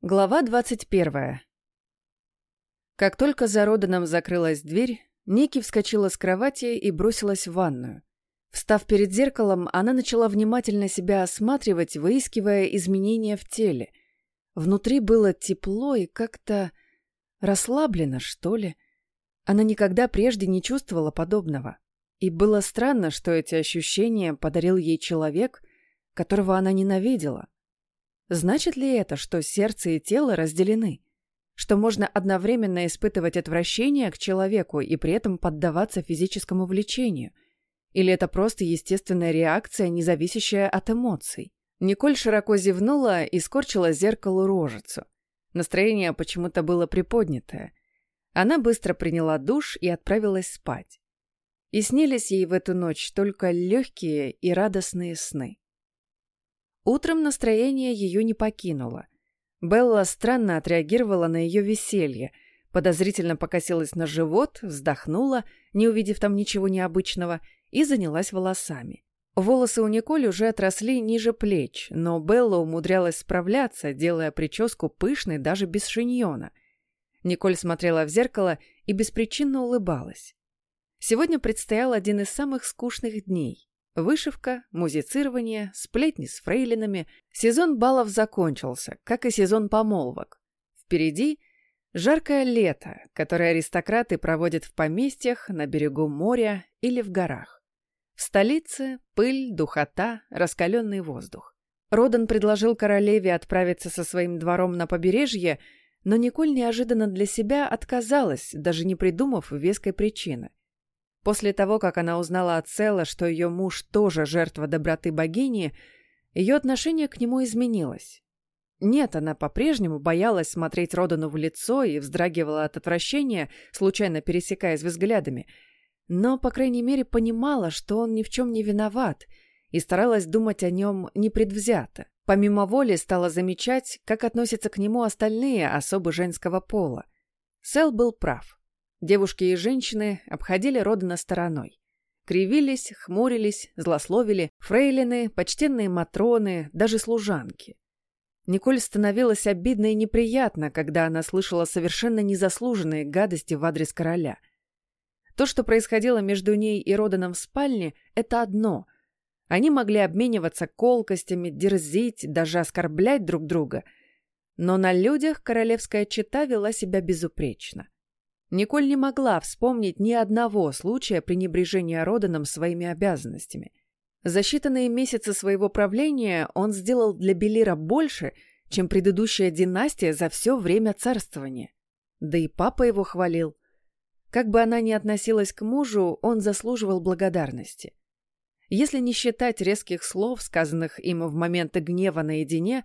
Глава 21. Как только за Роданом закрылась дверь, Ники вскочила с кровати и бросилась в ванную. Встав перед зеркалом, она начала внимательно себя осматривать, выискивая изменения в теле. Внутри было тепло и как-то расслаблено, что ли. Она никогда прежде не чувствовала подобного. И было странно, что эти ощущения подарил ей человек, которого она ненавидела — Значит ли это, что сердце и тело разделены? Что можно одновременно испытывать отвращение к человеку и при этом поддаваться физическому влечению? Или это просто естественная реакция, не зависящая от эмоций? Николь широко зевнула и скорчила зеркалу рожицу. Настроение почему-то было приподнятое. Она быстро приняла душ и отправилась спать. И снились ей в эту ночь только легкие и радостные сны. Утром настроение ее не покинуло. Белла странно отреагировала на ее веселье, подозрительно покосилась на живот, вздохнула, не увидев там ничего необычного, и занялась волосами. Волосы у Николь уже отросли ниже плеч, но Белла умудрялась справляться, делая прическу пышной даже без шиньона. Николь смотрела в зеркало и беспричинно улыбалась. Сегодня предстоял один из самых скучных дней. Вышивка, музицирование, сплетни с фрейлинами. Сезон балов закончился, как и сезон помолвок. Впереди жаркое лето, которое аристократы проводят в поместьях, на берегу моря или в горах. В столице пыль, духота, раскаленный воздух. Родан предложил королеве отправиться со своим двором на побережье, но Николь неожиданно для себя отказалась, даже не придумав веской причины. После того, как она узнала от Цела, что ее муж тоже жертва доброты богини, ее отношение к нему изменилось. Нет, она по-прежнему боялась смотреть Родану в лицо и вздрагивала от отвращения, случайно пересекаясь взглядами, но, по крайней мере, понимала, что он ни в чем не виноват, и старалась думать о нем непредвзято. Помимо воли стала замечать, как относятся к нему остальные особы женского пола. Сел был прав. Девушки и женщины обходили Родана стороной. Кривились, хмурились, злословили, фрейлины, почтенные матроны, даже служанки. Николь становилось обидно и неприятно, когда она слышала совершенно незаслуженные гадости в адрес короля. То, что происходило между ней и Роданом в спальне, это одно. Они могли обмениваться колкостями, дерзить, даже оскорблять друг друга. Но на людях королевская чета вела себя безупречно. Николь не могла вспомнить ни одного случая пренебрежения Роданом своими обязанностями. За считанные месяцы своего правления он сделал для Белира больше, чем предыдущая династия за все время царствования. Да и папа его хвалил. Как бы она ни относилась к мужу, он заслуживал благодарности. Если не считать резких слов, сказанных им в моменты гнева наедине,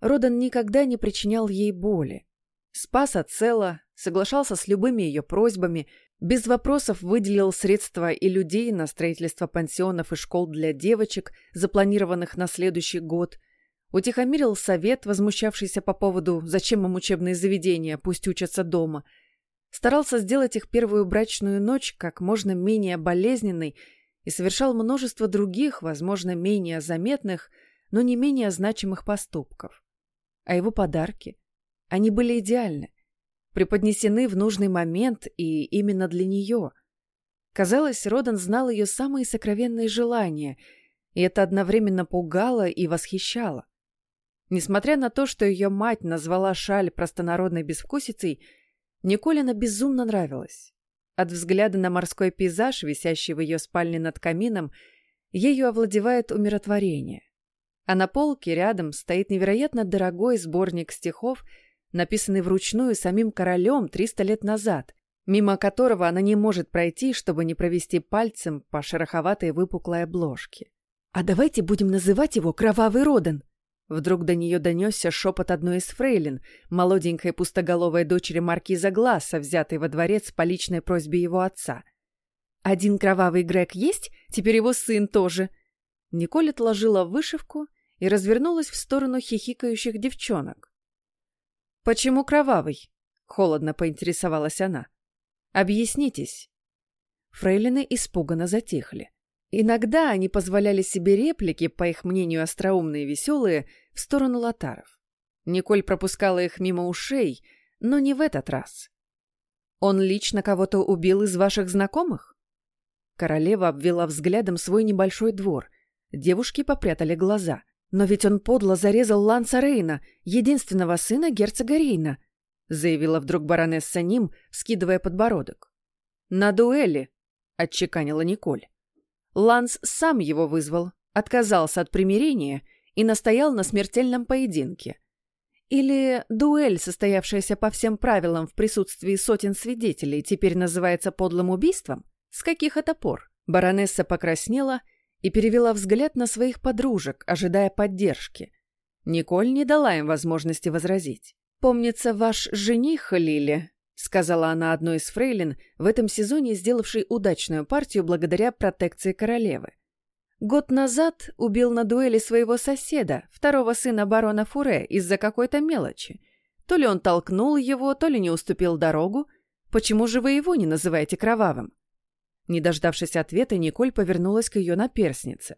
Родан никогда не причинял ей боли. Спас от цела, соглашался с любыми ее просьбами, без вопросов выделил средства и людей на строительство пансионов и школ для девочек, запланированных на следующий год, утихомирил совет, возмущавшийся по поводу «зачем им учебные заведения, пусть учатся дома», старался сделать их первую брачную ночь как можно менее болезненной и совершал множество других, возможно, менее заметных, но не менее значимых поступков. А его подарки? Они были идеальны преподнесены в нужный момент и именно для нее. Казалось, Родан знал ее самые сокровенные желания, и это одновременно пугало и восхищало. Несмотря на то, что ее мать назвала шаль простонародной безвкусицей, Николина безумно нравилась. От взгляда на морской пейзаж, висящий в ее спальне над камином, ею овладевает умиротворение. А на полке рядом стоит невероятно дорогой сборник стихов — написанный вручную самим королем 300 лет назад, мимо которого она не может пройти, чтобы не провести пальцем по шероховатой выпуклой обложке. «А давайте будем называть его Кровавый Родан!» Вдруг до нее донесся шепот одной из фрейлин, молоденькой пустоголовой дочери маркиза Гласса, взятой во дворец по личной просьбе его отца. «Один кровавый Грег есть, теперь его сын тоже!» Николь отложила вышивку и развернулась в сторону хихикающих девчонок. «Почему кровавый?» — холодно поинтересовалась она. «Объяснитесь». Фрейлины испуганно затихли. Иногда они позволяли себе реплики, по их мнению остроумные и веселые, в сторону лотаров. Николь пропускала их мимо ушей, но не в этот раз. «Он лично кого-то убил из ваших знакомых?» Королева обвела взглядом свой небольшой двор. Девушки попрятали глаза. «Но ведь он подло зарезал Ланса Рейна, единственного сына герцога Рейна», заявила вдруг баронесса Ним, скидывая подбородок. «На дуэли», — отчеканила Николь. Ланс сам его вызвал, отказался от примирения и настоял на смертельном поединке. Или дуэль, состоявшаяся по всем правилам в присутствии сотен свидетелей, теперь называется подлым убийством? С каких это пор? Баронесса покраснела и перевела взгляд на своих подружек, ожидая поддержки. Николь не дала им возможности возразить. «Помнится, ваш жених, Лили», — сказала она одной из фрейлин, в этом сезоне сделавшей удачную партию благодаря протекции королевы. Год назад убил на дуэли своего соседа, второго сына барона Фуре, из-за какой-то мелочи. То ли он толкнул его, то ли не уступил дорогу. Почему же вы его не называете кровавым? Не дождавшись ответа, Николь повернулась к ее наперснице.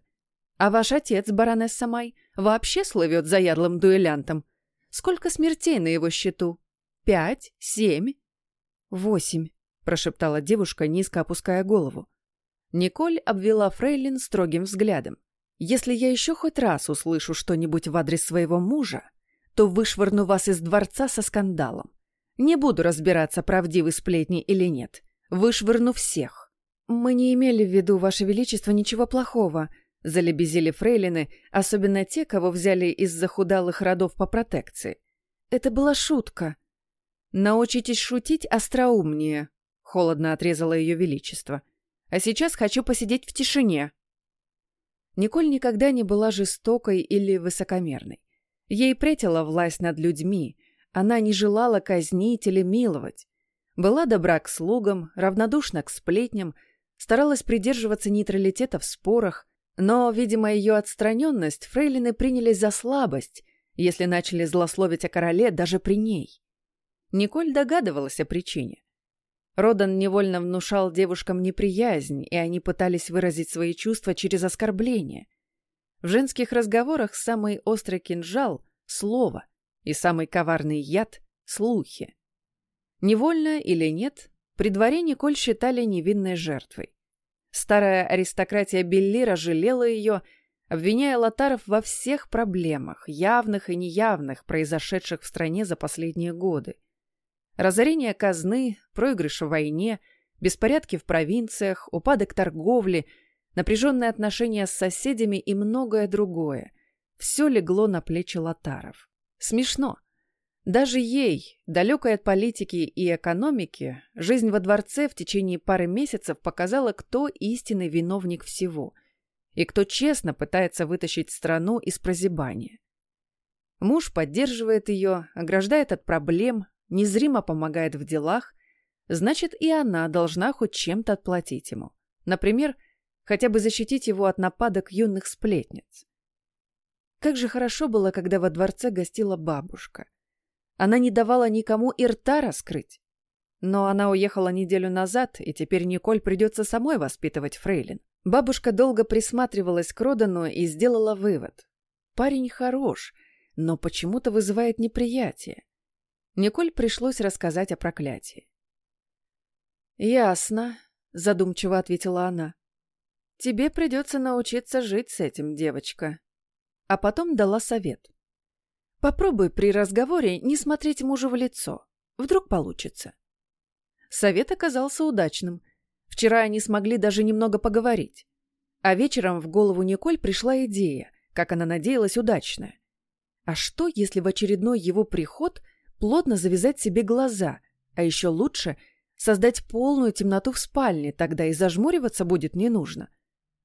«А ваш отец, баронесса Май, вообще слывет заядлым дуэлянтом. Сколько смертей на его счету? Пять? Семь?» «Восемь», — прошептала девушка, низко опуская голову. Николь обвела Фрейлин строгим взглядом. «Если я еще хоть раз услышу что-нибудь в адрес своего мужа, то вышвырну вас из дворца со скандалом. Не буду разбираться, правдивы сплетни или нет. Вышвырну всех». «Мы не имели в виду, Ваше Величество, ничего плохого», — залебезили фрейлины, особенно те, кого взяли из захудалых родов по протекции. «Это была шутка». «Научитесь шутить остроумнее», — холодно отрезало Ее Величество. А сейчас хочу посидеть в тишине». Николь никогда не была жестокой или высокомерной. Ей претила власть над людьми, она не желала казнить или миловать. Была добра к слугам, равнодушна к сплетням, старалась придерживаться нейтралитета в спорах, но, видимо, ее отстраненность фрейлины приняли за слабость, если начали злословить о короле даже при ней. Николь догадывалась о причине. Родан невольно внушал девушкам неприязнь, и они пытались выразить свои чувства через оскорбление. В женских разговорах самый острый кинжал — слово, и самый коварный яд — слухи. Невольно или нет, при дворе Николь считали невинной жертвой. Старая аристократия Беллира жалела ее, обвиняя Лотаров во всех проблемах, явных и неявных, произошедших в стране за последние годы. Разорение казны, проигрыш в войне, беспорядки в провинциях, упадок торговли, напряженные отношения с соседями и многое другое. Все легло на плечи лотаров. Смешно. Даже ей, далекой от политики и экономики, жизнь во дворце в течение пары месяцев показала, кто истинный виновник всего и кто честно пытается вытащить страну из прозябания. Муж поддерживает ее, ограждает от проблем, незримо помогает в делах, значит и она должна хоть чем-то отплатить ему. Например, хотя бы защитить его от нападок юных сплетниц. Как же хорошо было, когда во дворце гостила бабушка. Она не давала никому и рта раскрыть. Но она уехала неделю назад, и теперь Николь придется самой воспитывать Фрейлин. Бабушка долго присматривалась к Родану и сделала вывод. Парень хорош, но почему-то вызывает неприятие. Николь пришлось рассказать о проклятии. «Ясно», — задумчиво ответила она. «Тебе придется научиться жить с этим, девочка». А потом дала совет. «Попробуй при разговоре не смотреть мужу в лицо. Вдруг получится». Совет оказался удачным. Вчера они смогли даже немного поговорить. А вечером в голову Николь пришла идея, как она надеялась, удачная. А что, если в очередной его приход плотно завязать себе глаза, а еще лучше создать полную темноту в спальне, тогда и зажмуриваться будет не нужно.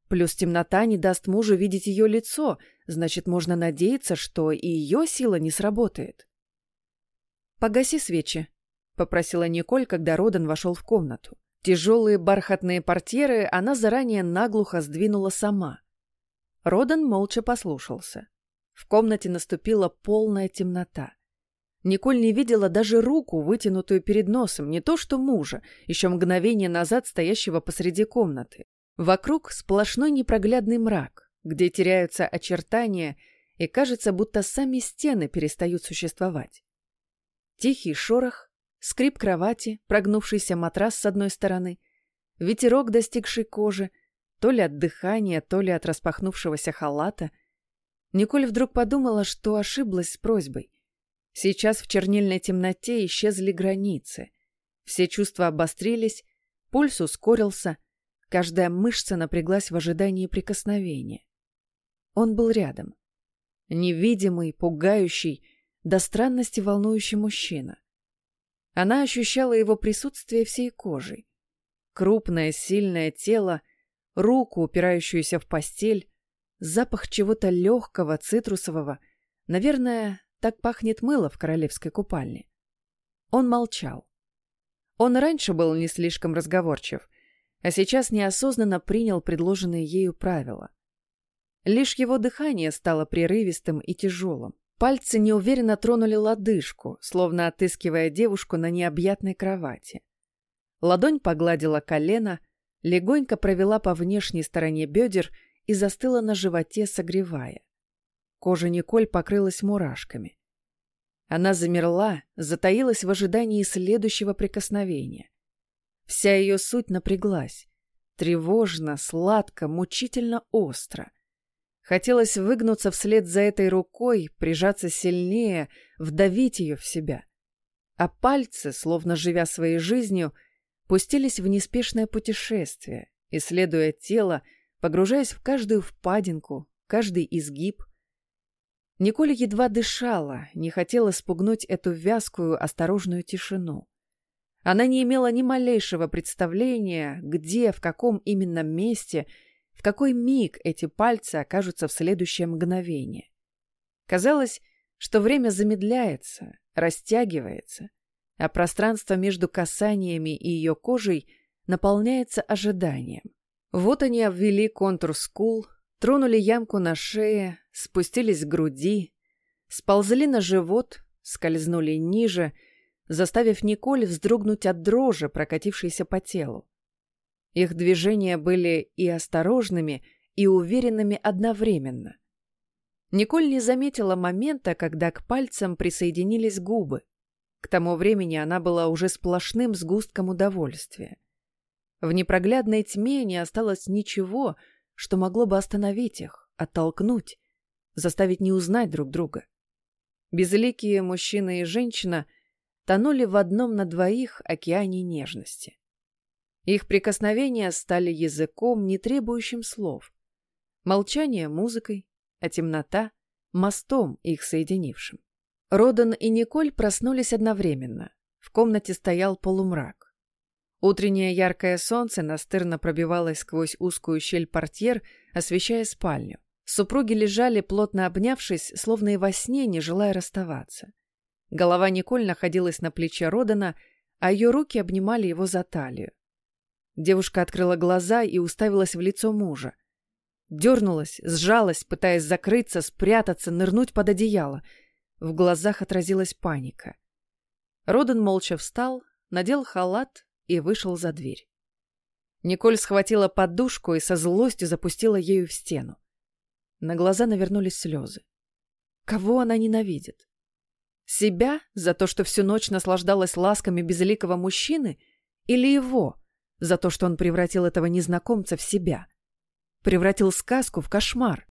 Плюс темнота не даст мужу видеть ее лицо, значит, можно надеяться, что и ее сила не сработает. «Погаси свечи», — попросила Николь, когда Родан вошел в комнату. Тяжелые бархатные портьеры она заранее наглухо сдвинула сама. Родан молча послушался. В комнате наступила полная темнота. Николь не видела даже руку, вытянутую перед носом, не то что мужа, еще мгновение назад стоящего посреди комнаты. Вокруг сплошной непроглядный мрак, где теряются очертания и кажется, будто сами стены перестают существовать. Тихий шорох, скрип кровати, прогнувшийся матрас с одной стороны, ветерок, достигший кожи, то ли от дыхания, то ли от распахнувшегося халата. Николь вдруг подумала, что ошиблась с просьбой. Сейчас в чернильной темноте исчезли границы. Все чувства обострились, пульс ускорился, каждая мышца напряглась в ожидании прикосновения. Он был рядом. Невидимый, пугающий, до странности волнующий мужчина. Она ощущала его присутствие всей кожей. Крупное, сильное тело, руку, упирающуюся в постель, запах чего-то легкого, цитрусового. Наверное, так пахнет мыло в королевской купальне. Он молчал. Он раньше был не слишком разговорчив, а сейчас неосознанно принял предложенные ею правила. Лишь его дыхание стало прерывистым и тяжелым. Пальцы неуверенно тронули лодыжку, словно отыскивая девушку на необъятной кровати. Ладонь погладила колено, легонько провела по внешней стороне бедер и застыла на животе, согревая. Кожа Николь покрылась мурашками. Она замерла, затаилась в ожидании следующего прикосновения. Вся ее суть напряглась. Тревожно, сладко, мучительно остро. Хотелось выгнуться вслед за этой рукой, прижаться сильнее, вдавить ее в себя. А пальцы, словно живя своей жизнью, пустились в неспешное путешествие, исследуя тело, погружаясь в каждую впадинку, каждый изгиб. Николя едва дышала, не хотела спугнуть эту вязкую, осторожную тишину. Она не имела ни малейшего представления, где, в каком именно месте – в какой миг эти пальцы окажутся в следующее мгновение. Казалось, что время замедляется, растягивается, а пространство между касаниями и ее кожей наполняется ожиданием. Вот они обвели контур скул, тронули ямку на шее, спустились к груди, сползли на живот, скользнули ниже, заставив Николь вздрогнуть от дрожи, прокатившейся по телу. Их движения были и осторожными, и уверенными одновременно. Николь не заметила момента, когда к пальцам присоединились губы. К тому времени она была уже сплошным сгустком удовольствия. В непроглядной тьме не осталось ничего, что могло бы остановить их, оттолкнуть, заставить не узнать друг друга. Безликие мужчина и женщина тонули в одном на двоих океане нежности. Их прикосновения стали языком, не требующим слов. Молчание — музыкой, а темнота — мостом, их соединившим. Родан и Николь проснулись одновременно. В комнате стоял полумрак. Утреннее яркое солнце настырно пробивалось сквозь узкую щель портьер, освещая спальню. Супруги лежали, плотно обнявшись, словно и во сне, не желая расставаться. Голова Николь находилась на плече Родана, а ее руки обнимали его за талию. Девушка открыла глаза и уставилась в лицо мужа. Дернулась, сжалась, пытаясь закрыться, спрятаться, нырнуть под одеяло. В глазах отразилась паника. Роден молча встал, надел халат и вышел за дверь. Николь схватила подушку и со злостью запустила ею в стену. На глаза навернулись слезы. Кого она ненавидит? Себя за то, что всю ночь наслаждалась ласками безликого мужчины? Или его, за то, что он превратил этого незнакомца в себя. Превратил сказку в кошмар.